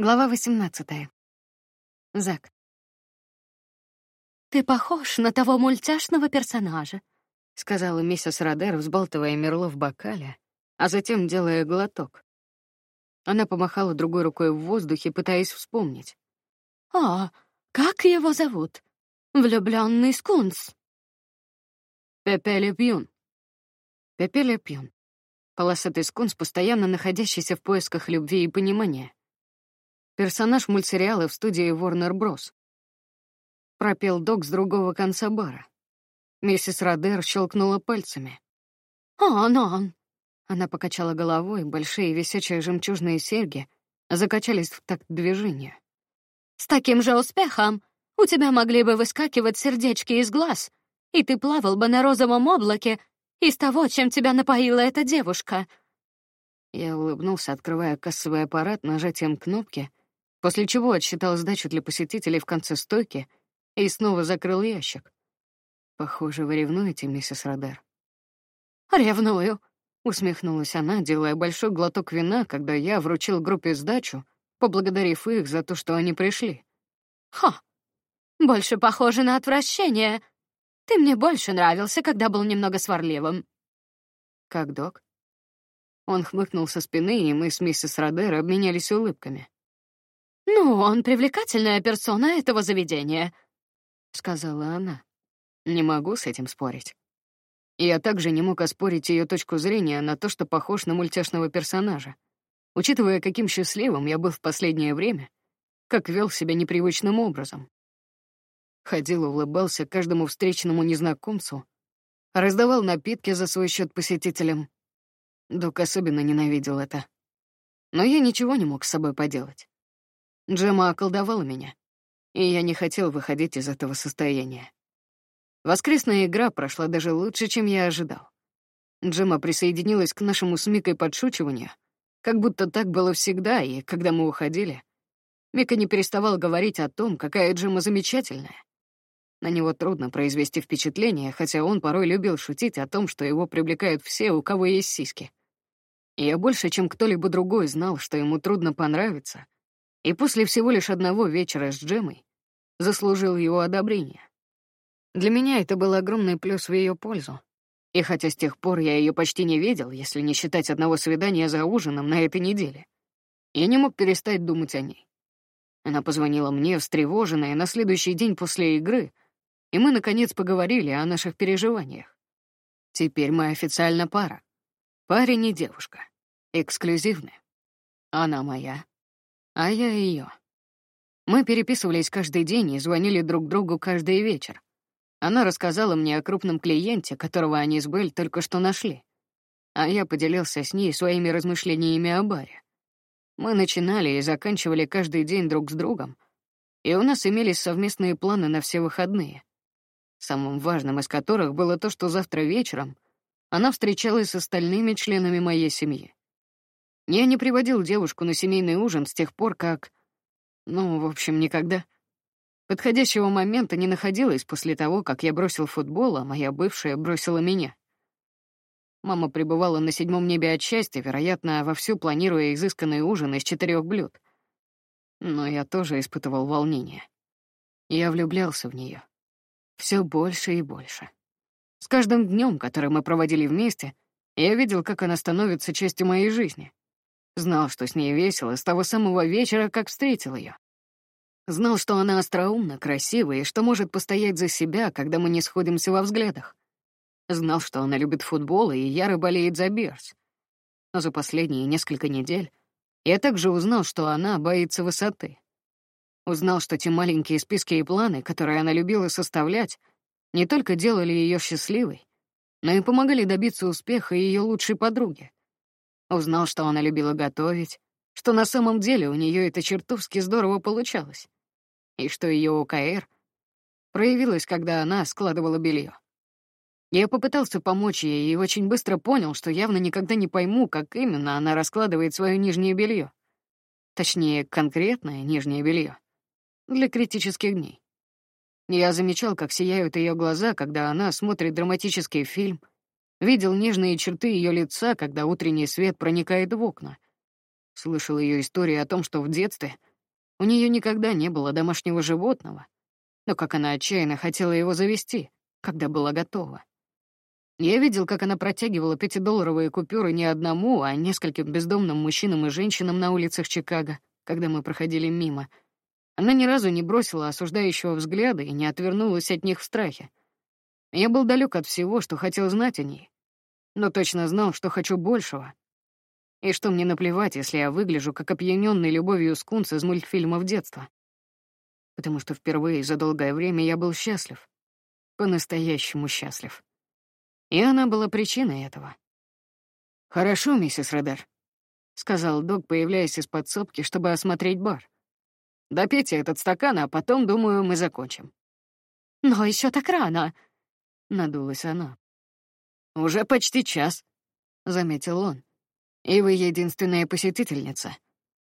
Глава 18. Зак. «Ты похож на того мультяшного персонажа», — сказала миссис Родер, взбалтывая мерло в бокале, а затем делая глоток. Она помахала другой рукой в воздухе, пытаясь вспомнить. «А, как его зовут? Влюбленный скунс». Пепе Лепьюн. Пепе Лепьюн. Полосатый скунс, постоянно находящийся в поисках любви и понимания. Персонаж мультсериала в студии Warner Bros. Пропел док с другого конца бара. Миссис Родер щелкнула пальцами. «Он, он!» Она покачала головой, большие висячие жемчужные серьги закачались в такт движения. «С таким же успехом у тебя могли бы выскакивать сердечки из глаз, и ты плавал бы на розовом облаке из того, чем тебя напоила эта девушка». Я улыбнулся, открывая кассовый аппарат нажатием кнопки, после чего отсчитал сдачу для посетителей в конце стойки и снова закрыл ящик. Похоже, вы ревнуете, миссис Радар. Ревную, усмехнулась она, делая большой глоток вина, когда я вручил группе сдачу, поблагодарив их за то, что они пришли. Ха. Больше похоже на отвращение. Ты мне больше нравился, когда был немного сварливым. Как док? Он хмыкнул со спины, и мы с миссис Родер обменялись улыбками. «Ну, он привлекательная персона этого заведения», — сказала она. Не могу с этим спорить. Я также не мог оспорить ее точку зрения на то, что похож на мультяшного персонажа. Учитывая, каким счастливым я был в последнее время, как вел себя непривычным образом. Ходил улыбался каждому встречному незнакомцу, раздавал напитки за свой счет посетителям. Док особенно ненавидел это. Но я ничего не мог с собой поделать. Джема околдовала меня, и я не хотел выходить из этого состояния. Воскресная игра прошла даже лучше, чем я ожидал. Джема присоединилась к нашему с Микой подшучиванию, как будто так было всегда, и когда мы уходили, Мика не переставал говорить о том, какая Джема замечательная. На него трудно произвести впечатление, хотя он порой любил шутить о том, что его привлекают все, у кого есть сиськи. я больше, чем кто-либо другой, знал, что ему трудно понравиться — и после всего лишь одного вечера с Джемой заслужил его одобрение. Для меня это был огромный плюс в ее пользу. И хотя с тех пор я ее почти не видел, если не считать одного свидания за ужином на этой неделе, я не мог перестать думать о ней. Она позвонила мне, встревоженная, на следующий день после игры, и мы, наконец, поговорили о наших переживаниях. Теперь мы официально пара. Парень и девушка. Эксклюзивная. Она моя, а я ее. Мы переписывались каждый день и звонили друг другу каждый вечер. Она рассказала мне о крупном клиенте, которого они с Белль только что нашли. А я поделился с ней своими размышлениями о баре. Мы начинали и заканчивали каждый день друг с другом, и у нас имелись совместные планы на все выходные, самым важным из которых было то, что завтра вечером она встречалась с остальными членами моей семьи. Я не приводил девушку на семейный ужин с тех пор, как... Ну, в общем, никогда. Подходящего момента не находилось после того, как я бросил футбол, а моя бывшая бросила меня. Мама пребывала на седьмом небе от счастья, вероятно, вовсю планируя изысканный ужин из четырех блюд. Но я тоже испытывал волнение. Я влюблялся в нее. Все больше и больше. С каждым днем, который мы проводили вместе, я видел, как она становится частью моей жизни. Знал, что с ней весело с того самого вечера, как встретил ее. Знал, что она остроумна, красива и что может постоять за себя, когда мы не сходимся во взглядах. Знал, что она любит футбол и яро болеет за Берс. Но за последние несколько недель я также узнал, что она боится высоты. Узнал, что те маленькие списки и планы, которые она любила составлять, не только делали ее счастливой, но и помогали добиться успеха ее лучшей подруги. Узнал, что она любила готовить, что на самом деле у нее это чертовски здорово получалось, и что ее ОКР проявилась, когда она складывала белье. Я попытался помочь ей и очень быстро понял, что явно никогда не пойму, как именно она раскладывает свое нижнее белье. Точнее, конкретное нижнее белье для критических дней. Я замечал, как сияют ее глаза, когда она смотрит драматический фильм — Видел нежные черты ее лица, когда утренний свет проникает в окна. Слышал ее истории о том, что в детстве У нее никогда не было домашнего животного, но как она отчаянно хотела его завести, когда была готова. Я видел, как она протягивала пятидолларовые купюры не одному, а нескольким бездомным мужчинам и женщинам на улицах Чикаго, когда мы проходили мимо. Она ни разу не бросила осуждающего взгляда и не отвернулась от них в страхе. Я был далек от всего, что хотел знать о ней, но точно знал, что хочу большего. И что мне наплевать, если я выгляжу как опьяненный любовью скунс из мультфильмов детства. Потому что впервые за долгое время я был счастлив. По-настоящему счастлив. И она была причиной этого. «Хорошо, миссис Редер», — сказал док, появляясь из подсобки, чтобы осмотреть бар. «Допейте этот стакан, а потом, думаю, мы закончим». «Но еще так рано», — надулась она. «Уже почти час», — заметил он. «И вы единственная посетительница.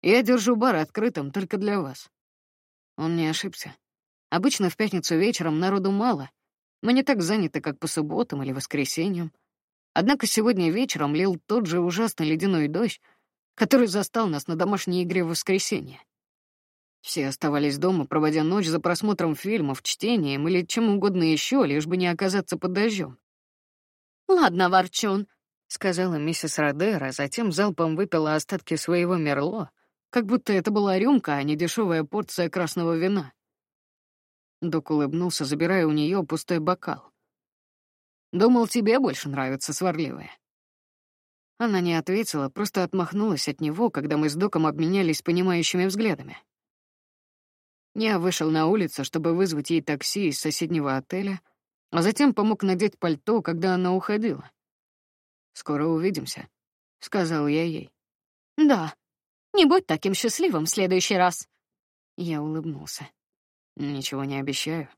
Я держу бар открытым только для вас». Он не ошибся. Обычно в пятницу вечером народу мало — мы не так заняты, как по субботам или воскресеньям. Однако сегодня вечером лил тот же ужасный ледяной дождь, который застал нас на домашней игре в воскресенье. Все оставались дома, проводя ночь за просмотром фильмов, чтением или чем угодно еще, лишь бы не оказаться под дождем. «Ладно, Ворчун», — сказала миссис Родера, а затем залпом выпила остатки своего мерло, как будто это была рюмка, а не дешевая порция красного вина. Док улыбнулся, забирая у нее пустой бокал. «Думал, тебе больше нравится сварливая». Она не ответила, просто отмахнулась от него, когда мы с Доком обменялись понимающими взглядами. Я вышел на улицу, чтобы вызвать ей такси из соседнего отеля, а затем помог надеть пальто, когда она уходила. «Скоро увидимся», — сказал я ей. «Да, не будь таким счастливым в следующий раз». Я улыбнулся. Ничего не обещаю.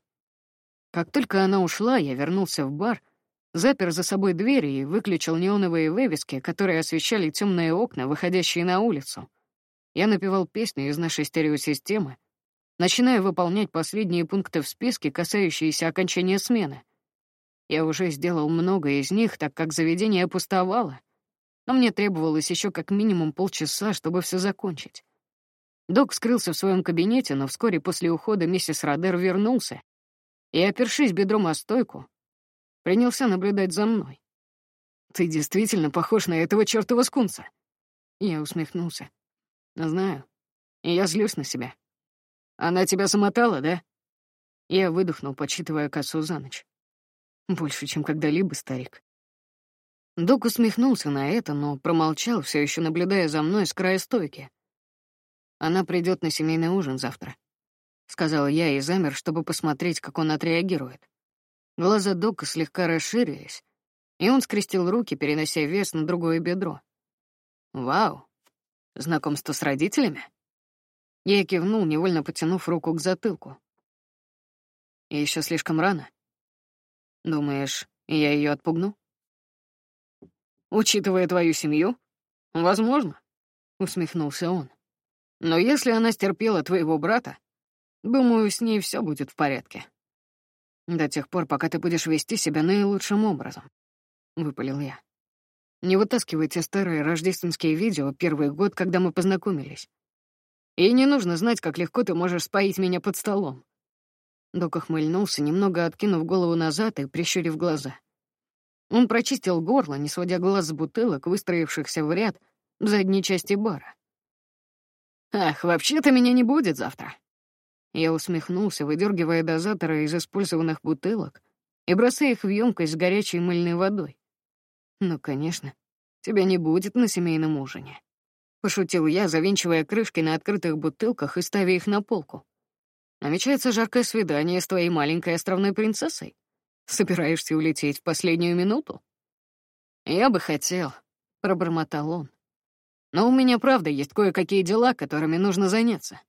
Как только она ушла, я вернулся в бар, запер за собой двери и выключил неоновые вывески, которые освещали темные окна, выходящие на улицу. Я напевал песню из нашей стереосистемы, начиная выполнять последние пункты в списке, касающиеся окончания смены. Я уже сделал много из них, так как заведение опустовало, но мне требовалось еще как минимум полчаса, чтобы все закончить. Док скрылся в своем кабинете, но вскоре после ухода миссис Родер вернулся и, опершись бедром о стойку, принялся наблюдать за мной. «Ты действительно похож на этого чертова скунса?» Я усмехнулся. «Знаю. И я злюсь на себя. Она тебя замотала, да?» Я выдохнул, подсчитывая косу за ночь. Больше, чем когда-либо, старик. Док усмехнулся на это, но промолчал, все еще наблюдая за мной с края стойки. Она придет на семейный ужин завтра. Сказал я и замер, чтобы посмотреть, как он отреагирует. Глаза Дока слегка расширились, и он скрестил руки, перенося вес на другое бедро. «Вау! Знакомство с родителями?» Я кивнул, невольно потянув руку к затылку. Еще слишком рано. Думаешь, я ее отпугну? Учитывая твою семью, возможно, усмехнулся он. Но если она стерпела твоего брата, думаю, с ней все будет в порядке. До тех пор, пока ты будешь вести себя наилучшим образом. Выпалил я. Не вытаскивайте старые рождественские видео первый год, когда мы познакомились. И не нужно знать, как легко ты можешь споить меня под столом. Док охмыльнулся, немного откинув голову назад и прищурив глаза. Он прочистил горло, не сводя глаз с бутылок, выстроившихся в ряд в задней части бара. Ах, вообще-то меня не будет завтра. Я усмехнулся, выдергивая дозаторы из использованных бутылок и бросая их в емкость с горячей мыльной водой. Ну, конечно, тебя не будет на семейном ужине. Пошутил я, завинчивая крышки на открытых бутылках и ставя их на полку. Намечается жаркое свидание с твоей маленькой островной принцессой. Собираешься улететь в последнюю минуту? Я бы хотел, пробормотал он. Но у меня правда есть кое-какие дела, которыми нужно заняться.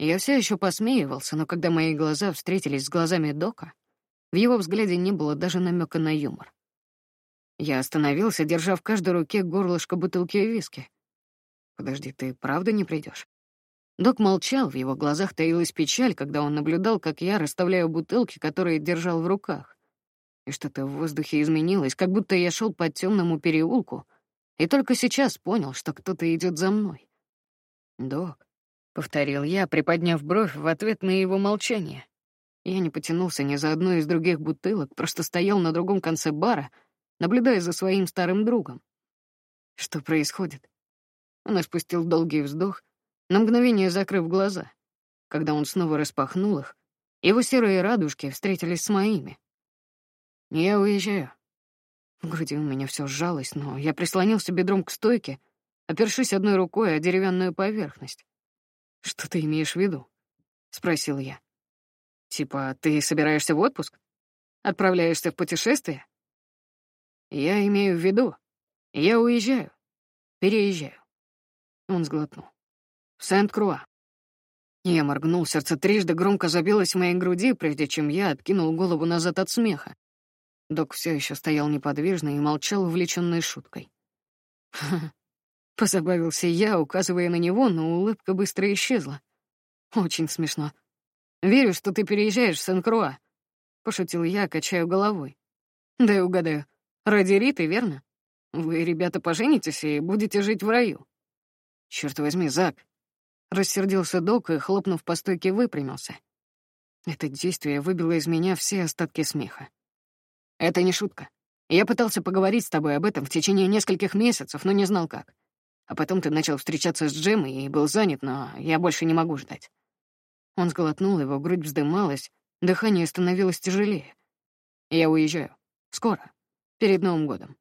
Я все еще посмеивался, но когда мои глаза встретились с глазами Дока, в его взгляде не было даже намека на юмор. Я остановился, держа в каждой руке горлышко бутылки виски. «Подожди, ты правда не придешь? Док молчал, в его глазах таилась печаль, когда он наблюдал, как я расставляю бутылки, которые держал в руках. И что-то в воздухе изменилось, как будто я шел по темному переулку, и только сейчас понял, что кто-то идет за мной. «Док», повторил я, приподняв бровь в ответ на его молчание. Я не потянулся ни за одной из других бутылок, просто стоял на другом конце бара, наблюдая за своим старым другом. Что происходит? Он испустил долгий вздох, на мгновение закрыв глаза. Когда он снова распахнул их, его серые радужки встретились с моими. Я уезжаю. В груди у меня все сжалось, но я прислонился бедром к стойке, опершись одной рукой о деревянную поверхность. «Что ты имеешь в виду?» — спросил я. «Типа, ты собираешься в отпуск? Отправляешься в путешествие?» «Я имею в виду, я уезжаю, переезжаю». Он сглотнул. «В Сент-Круа». Я моргнул, сердце трижды громко забилось в моей груди, прежде чем я откинул голову назад от смеха. Док все еще стоял неподвижно и молчал, увлеченной шуткой. «Ха-ха, Позабавился я, указывая на него, но улыбка быстро исчезла. Очень смешно. «Верю, что ты переезжаешь в Сен-Круа», — пошутил я, качаю головой. «Да и угадаю. Ради Риты, верно? Вы, ребята, поженитесь и будете жить в раю». «Чёрт возьми, Зак!» Рассердился док и, хлопнув по стойке, выпрямился. Это действие выбило из меня все остатки смеха. «Это не шутка. Я пытался поговорить с тобой об этом в течение нескольких месяцев, но не знал как. А потом ты начал встречаться с Джемой и был занят, но я больше не могу ждать». Он сглотнул, его грудь вздымалась, дыхание становилось тяжелее. «Я уезжаю. Скоро. Перед Новым годом».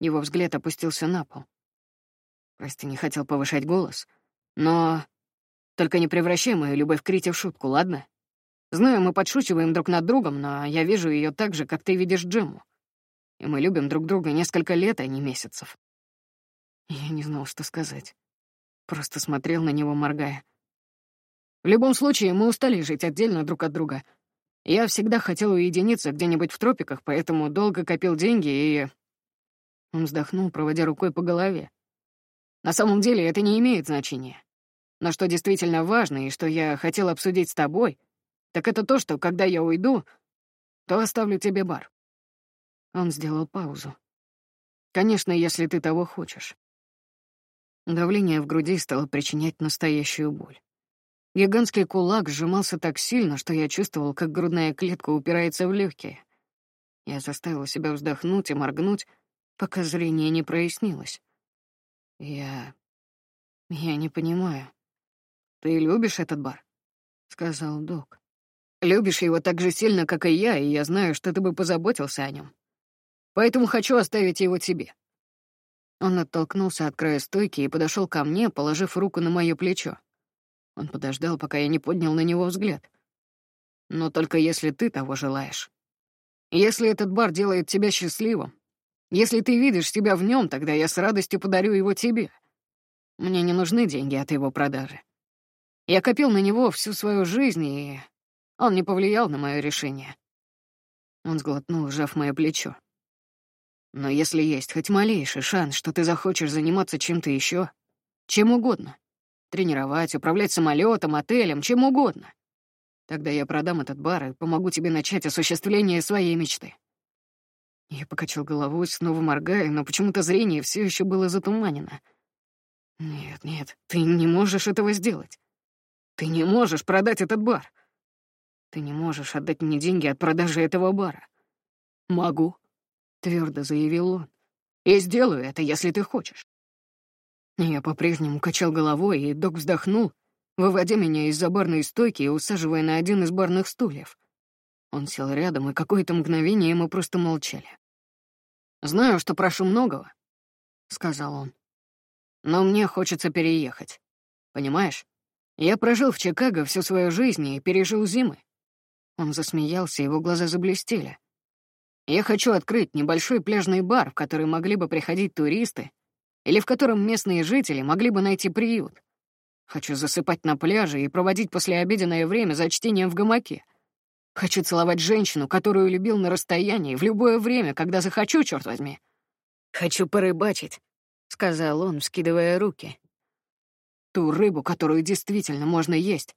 Его взгляд опустился на пол. Прости, не хотел повышать голос, но... Только не превращай мою любовь к Рите в шутку, ладно? Знаю, мы подшучиваем друг над другом, но я вижу ее так же, как ты видишь Джему. И мы любим друг друга несколько лет, а не месяцев. Я не знал, что сказать. Просто смотрел на него, моргая. В любом случае, мы устали жить отдельно друг от друга. Я всегда хотел уединиться где-нибудь в тропиках, поэтому долго копил деньги и... Он вздохнул, проводя рукой по голове. На самом деле это не имеет значения. Но что действительно важно и что я хотел обсудить с тобой, так это то, что когда я уйду, то оставлю тебе бар. Он сделал паузу. Конечно, если ты того хочешь. Давление в груди стало причинять настоящую боль. Гигантский кулак сжимался так сильно, что я чувствовал, как грудная клетка упирается в легкие. Я заставил себя вздохнуть и моргнуть, пока зрение не прояснилось. Я... я не понимаю. «Ты любишь этот бар?» — сказал док. «Любишь его так же сильно, как и я, и я знаю, что ты бы позаботился о нем. Поэтому хочу оставить его тебе. Он оттолкнулся от края стойки и подошел ко мне, положив руку на мое плечо. Он подождал, пока я не поднял на него взгляд. «Но только если ты того желаешь. Если этот бар делает тебя счастливым, если ты видишь себя в нем, тогда я с радостью подарю его тебе. Мне не нужны деньги от его продажи. Я копил на него всю свою жизнь, и он не повлиял на мое решение». Он сглотнул, сжав мое плечо. Но если есть хоть малейший шанс, что ты захочешь заниматься чем-то еще, чем угодно, тренировать, управлять самолетом, отелем, чем угодно, тогда я продам этот бар и помогу тебе начать осуществление своей мечты. Я покачал головой, снова моргая, но почему-то зрение все еще было затуманено. Нет, нет, ты не можешь этого сделать. Ты не можешь продать этот бар. Ты не можешь отдать мне деньги от продажи этого бара. Могу твердо заявил он. «И сделаю это, если ты хочешь». Я по-прежнему качал головой, и док вздохнул, выводя меня из-за барной стойки и усаживая на один из барных стульев. Он сел рядом, и какое-то мгновение мы просто молчали. «Знаю, что прошу многого», — сказал он. «Но мне хочется переехать. Понимаешь? Я прожил в Чикаго всю свою жизнь и пережил зимы». Он засмеялся, его глаза заблестели. Я хочу открыть небольшой пляжный бар, в который могли бы приходить туристы, или в котором местные жители могли бы найти приют. Хочу засыпать на пляже и проводить послеобеденное время за чтением в гамаке. Хочу целовать женщину, которую любил на расстоянии, в любое время, когда захочу, черт возьми. Хочу порыбачить, — сказал он, вскидывая руки. Ту рыбу, которую действительно можно есть,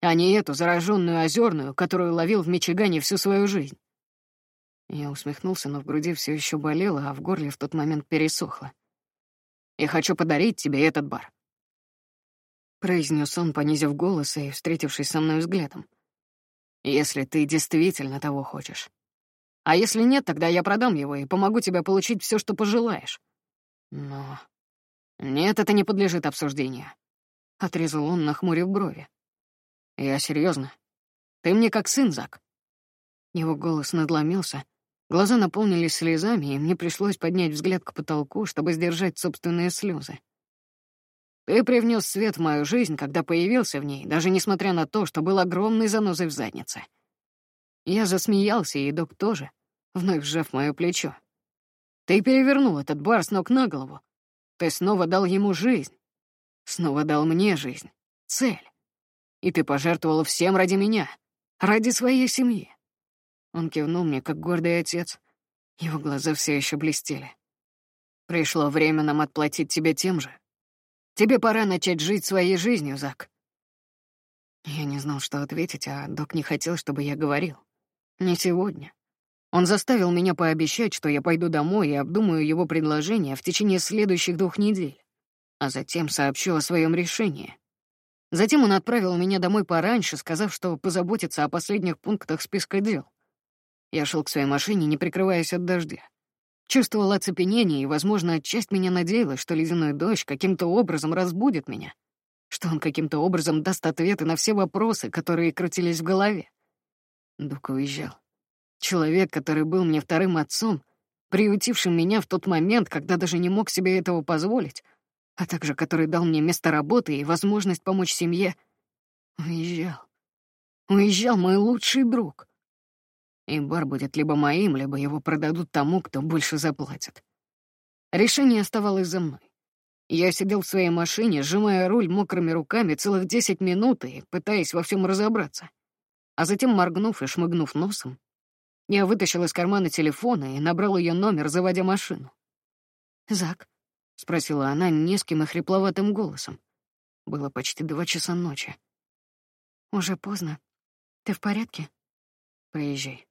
а не эту зараженную озерную, которую ловил в Мичигане всю свою жизнь. Я усмехнулся, но в груди все еще болело, а в горле в тот момент пересохло. «Я хочу подарить тебе этот бар». произнес он, понизив голос и встретившись со мной взглядом. «Если ты действительно того хочешь. А если нет, тогда я продам его и помогу тебе получить все, что пожелаешь. Но... Нет, это не подлежит обсуждению», — отрезал он, нахмурив брови. «Я серьезно. Ты мне как сын, Зак». Его голос надломился, глаза наполнились слезами, и мне пришлось поднять взгляд к потолку, чтобы сдержать собственные слезы. Ты привнес свет в мою жизнь, когда появился в ней, даже несмотря на то, что был огромной занозой в заднице. Я засмеялся, и док тоже, вновь сжав мое плечо. Ты перевернул этот бар с ног на голову. Ты снова дал ему жизнь. Снова дал мне жизнь. Цель. И ты пожертвовал всем ради меня. Ради своей семьи. Он кивнул мне, как гордый отец. Его глаза все еще блестели. Пришло время нам отплатить тебе тем же. Тебе пора начать жить своей жизнью, Зак. Я не знал, что ответить, а док не хотел, чтобы я говорил. Не сегодня. Он заставил меня пообещать, что я пойду домой и обдумаю его предложение в течение следующих двух недель, а затем сообщу о своем решении. Затем он отправил меня домой пораньше, сказав, что позаботится о последних пунктах списка дел. Я шел к своей машине, не прикрываясь от дождя. Чувствовал оцепенение, и, возможно, часть меня надеялась, что ледяной дождь каким-то образом разбудит меня, что он каким-то образом даст ответы на все вопросы, которые крутились в голове. Дук уезжал. Человек, который был мне вторым отцом, приютившим меня в тот момент, когда даже не мог себе этого позволить, а также который дал мне место работы и возможность помочь семье, уезжал. Уезжал мой лучший друг и бар будет либо моим, либо его продадут тому, кто больше заплатит. Решение оставалось за мной. Я сидел в своей машине, сжимая руль мокрыми руками целых десять минут и пытаясь во всем разобраться. А затем, моргнув и шмыгнув носом, я вытащил из кармана телефона и набрал ее номер, заводя машину. «Зак?» — спросила она низким и хрипловатым голосом. Было почти два часа ночи. «Уже поздно. Ты в порядке?» «Поезжай.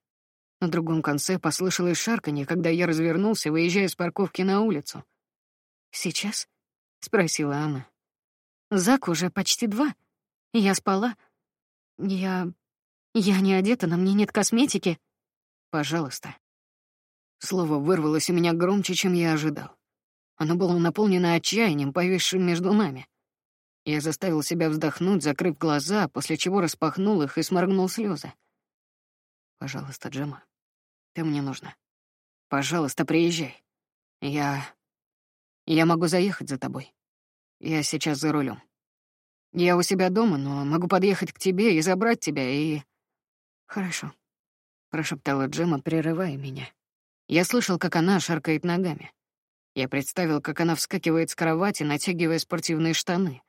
На другом конце послышалось шарканье, когда я развернулся, выезжая с парковки на улицу. «Сейчас?» — спросила она. «Зак уже почти два. Я спала. Я... я не одета, на мне нет косметики. Пожалуйста». Слово вырвалось у меня громче, чем я ожидал. Оно было наполнено отчаянием, повисшим между нами. Я заставил себя вздохнуть, закрыв глаза, после чего распахнул их и сморгнул слезы. «Пожалуйста, Джема, ты мне нужна. Пожалуйста, приезжай. Я... Я могу заехать за тобой. Я сейчас за рулем. Я у себя дома, но могу подъехать к тебе и забрать тебя, и... Хорошо, — прошептала Джема, прерывая меня. Я слышал, как она шаркает ногами. Я представил, как она вскакивает с кровати, натягивая спортивные штаны.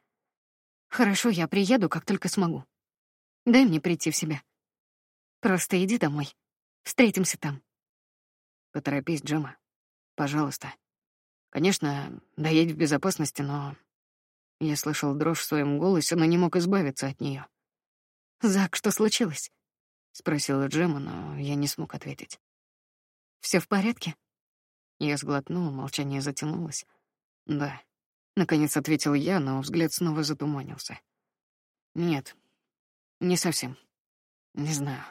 «Хорошо, я приеду, как только смогу. Дай мне прийти в себя. Просто иди домой. Встретимся там. Поторопись, Джема. Пожалуйста. Конечно, доедь в безопасности, но... Я слышал дрожь в своем голосе, но не мог избавиться от нее. «Зак, что случилось?» — спросила Джема, но я не смог ответить. Все в порядке?» Я сглотнул, молчание затянулось. «Да», — наконец ответил я, но взгляд снова затуманился. «Нет, не совсем. Не знаю.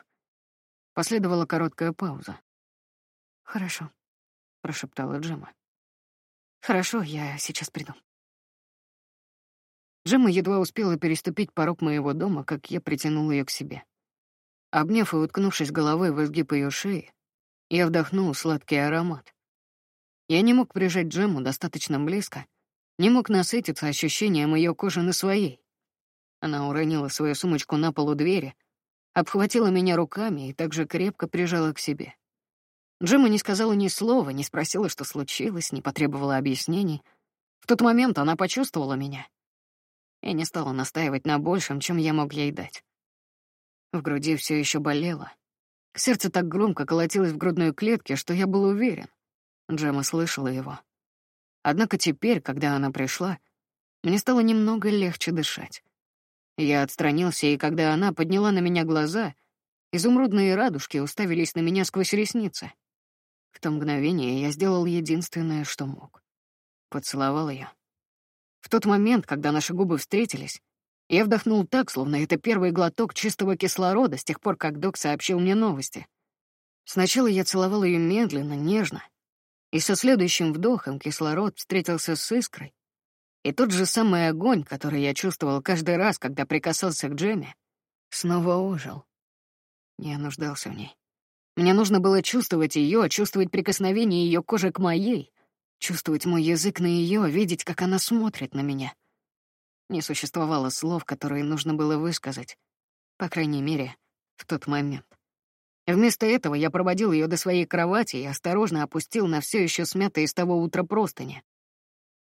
Последовала короткая пауза. «Хорошо», — прошептала Джема. «Хорошо, я сейчас приду». Джема едва успела переступить порог моего дома, как я притянул ее к себе. Обняв и уткнувшись головой в изгиб ее шеи, я вдохнул сладкий аромат. Я не мог прижать Джему достаточно близко, не мог насытиться ощущением ее кожи на своей. Она уронила свою сумочку на полу двери — обхватила меня руками и также крепко прижала к себе. Джима не сказала ни слова, не спросила, что случилось, не потребовала объяснений. В тот момент она почувствовала меня. И не стала настаивать на большем, чем я мог ей дать. В груди все еще болело. Сердце так громко колотилось в грудной клетке, что я был уверен. Джема слышала его. Однако теперь, когда она пришла, мне стало немного легче дышать. Я отстранился, и когда она подняла на меня глаза, изумрудные радужки уставились на меня сквозь ресницы. В то мгновение я сделал единственное, что мог. Поцеловал ее. В тот момент, когда наши губы встретились, Я вдохнул так, словно это первый глоток чистого кислорода с тех пор, как док сообщил мне новости. Сначала я целовал ее медленно, нежно, и со следующим вдохом кислород встретился с искрой, и тот же самый огонь, который я чувствовал каждый раз, когда прикасался к Джеме, снова ожил. Я нуждался в ней. Мне нужно было чувствовать ее, чувствовать прикосновение ее кожи к моей, чувствовать мой язык на ее, видеть, как она смотрит на меня. Не существовало слов, которые нужно было высказать, по крайней мере, в тот момент. Вместо этого я проводил ее до своей кровати и осторожно опустил на все еще смятые с того утра простыни.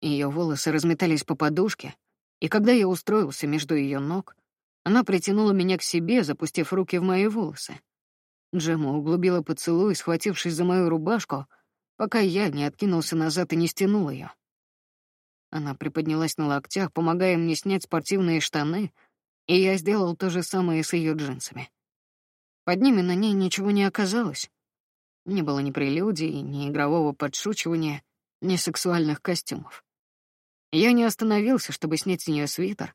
Ее волосы разметались по подушке, и когда я устроился между ее ног, она притянула меня к себе, запустив руки в мои волосы. Джема углубила поцелуй, схватившись за мою рубашку, пока я не откинулся назад и не стянул ее. Она приподнялась на локтях, помогая мне снять спортивные штаны, и я сделал то же самое с ее джинсами. Под ними на ней ничего не оказалось. Не было ни прелюдий, ни игрового подшучивания, ни сексуальных костюмов. Я не остановился, чтобы снять с нее свитер,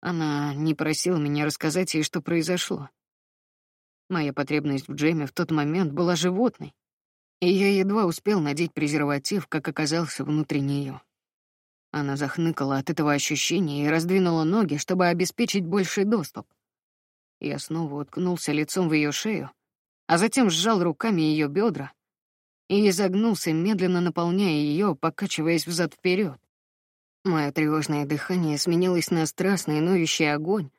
она не просила меня рассказать ей, что произошло. Моя потребность в Джеме в тот момент была животной, и я едва успел надеть презерватив, как оказался внутри нее. Она захныкала от этого ощущения и раздвинула ноги, чтобы обеспечить больший доступ. Я снова уткнулся лицом в ее шею, а затем сжал руками ее бедра и изогнулся, медленно наполняя ее, покачиваясь взад вперед. Мое тревожное дыхание сменилось на страстный ноющий огонь,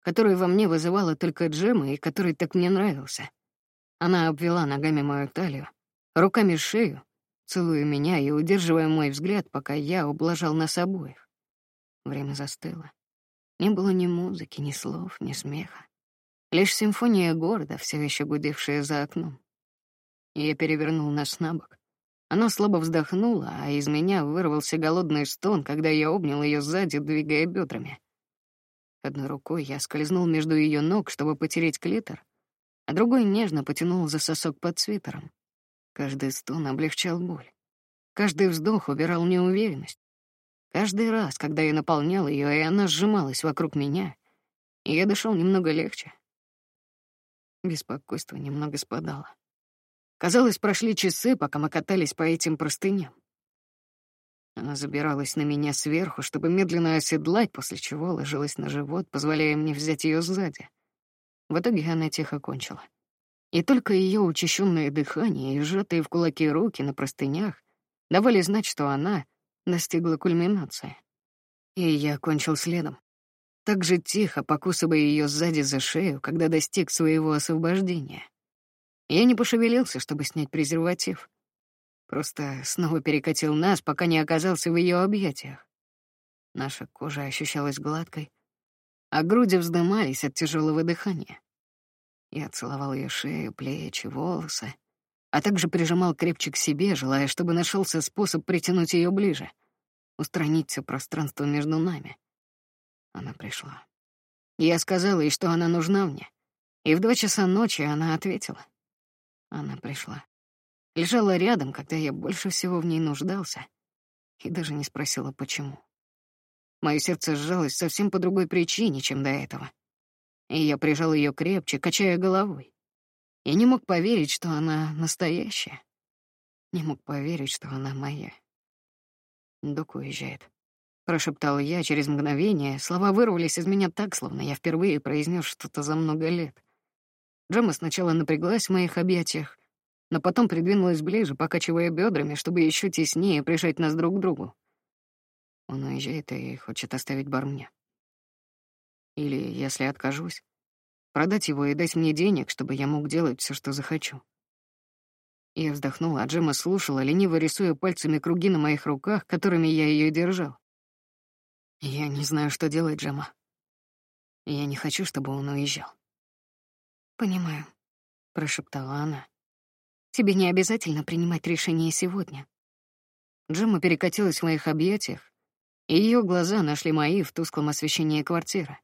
который во мне вызывала только Джема и который так мне нравился. Она обвела ногами мою талию, руками шею, целуя меня и удерживая мой взгляд, пока я ублажал нас обоих. Время застыло. Не было ни музыки, ни слов, ни смеха. Лишь симфония города, все еще гудевшая за окном. Я перевернул нас на бок, она слабо вздохнула, а из меня вырвался голодный стон, когда я обнял ее сзади, двигая бедрами. Одной рукой я скользнул между ее ног, чтобы потереть клитор, а другой нежно потянул за сосок под свитером. Каждый стон облегчал боль. Каждый вздох убирал неуверенность. Каждый раз, когда я наполнял ее, и она сжималась вокруг меня, я дышал немного легче. Беспокойство немного спадало. Казалось, прошли часы, пока мы катались по этим простыням. Она забиралась на меня сверху, чтобы медленно оседлать, после чего ложилась на живот, позволяя мне взять ее сзади. В итоге она тихо кончила. И только ее учащенное дыхание и сжатые в кулаки руки на простынях давали знать, что она достигла кульминации. И я кончил следом. Так же тихо, покусывая ее сзади за шею, когда достиг своего освобождения. Я не пошевелился, чтобы снять презерватив. Просто снова перекатил нас, пока не оказался в ее объятиях. Наша кожа ощущалась гладкой, а груди вздымались от тяжелого дыхания. Я целовал ее шею, плечи, волосы, а также прижимал крепче к себе, желая, чтобы нашелся способ притянуть ее ближе, устранить все пространство между нами. Она пришла. Я сказал ей, что она нужна мне, и в два часа ночи она ответила — она пришла. Лежала рядом, когда я больше всего в ней нуждался, и даже не спросила, почему. Мое сердце сжалось совсем по другой причине, чем до этого. И я прижал ее крепче, качая головой. Я не мог поверить, что она настоящая. Не мог поверить, что она моя. Док уезжает. Прошептал я через мгновение. Слова вырвались из меня так, словно я впервые произнес что-то за много лет. Джема сначала напряглась в моих объятиях, но потом придвинулась ближе, покачивая бедрами, чтобы еще теснее прижать нас друг к другу. Он уезжает и хочет оставить бар мне. Или, если откажусь, продать его и дать мне денег, чтобы я мог делать все, что захочу. Я вздохнула, а Джема слушала, лениво рисуя пальцами круги на моих руках, которыми я ее держал. Я не знаю, что делать, Джема. Я не хочу, чтобы он уезжал. «Понимаю», — прошептала она. «Тебе не обязательно принимать решение сегодня». Джемма перекатилась в моих объятиях, и ее глаза нашли мои в тусклом освещении квартиры.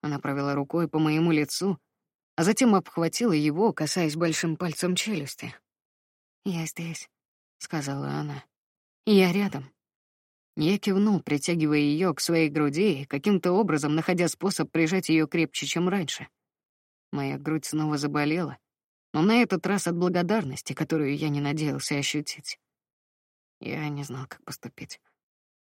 Она провела рукой по моему лицу, а затем обхватила его, касаясь большим пальцем челюсти. «Я здесь», — сказала она. «Я рядом». Я кивнул, притягивая ее к своей груди и каким-то образом находя способ прижать ее крепче, чем раньше. Моя грудь снова заболела, но на этот раз от благодарности, которую я не надеялся ощутить. Я не знал, как поступить.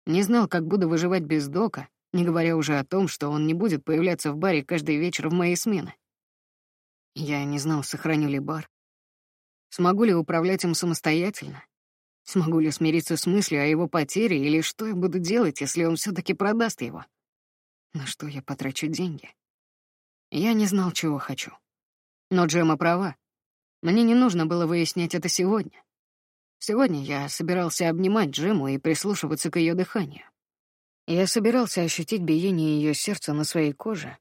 Не знал, как буду выживать без Дока, не говоря уже о том, что он не будет появляться в баре каждый вечер в моей смены. Я не знал, сохраню ли бар. Смогу ли управлять им самостоятельно? Смогу ли смириться с мыслью о его потере или что я буду делать, если он все таки продаст его? На что я потрачу деньги? Я не знал, чего хочу. Но Джема права. Мне не нужно было выяснять это сегодня. Сегодня я собирался обнимать Джему и прислушиваться к ее дыханию. Я собирался ощутить биение ее сердца на своей коже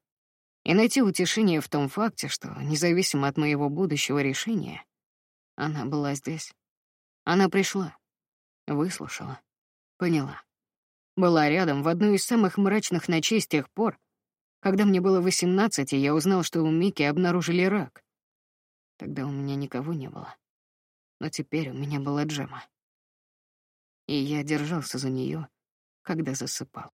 и найти утешение в том факте, что, независимо от моего будущего решения, она была здесь. Она пришла, выслушала, поняла. Была рядом в одну из самых мрачных ночей с тех пор, когда мне было восемнадцать, и я узнал, что у Мики обнаружили рак. Тогда у меня никого не было. Но теперь у меня была Джема. И я держался за нее, когда засыпал.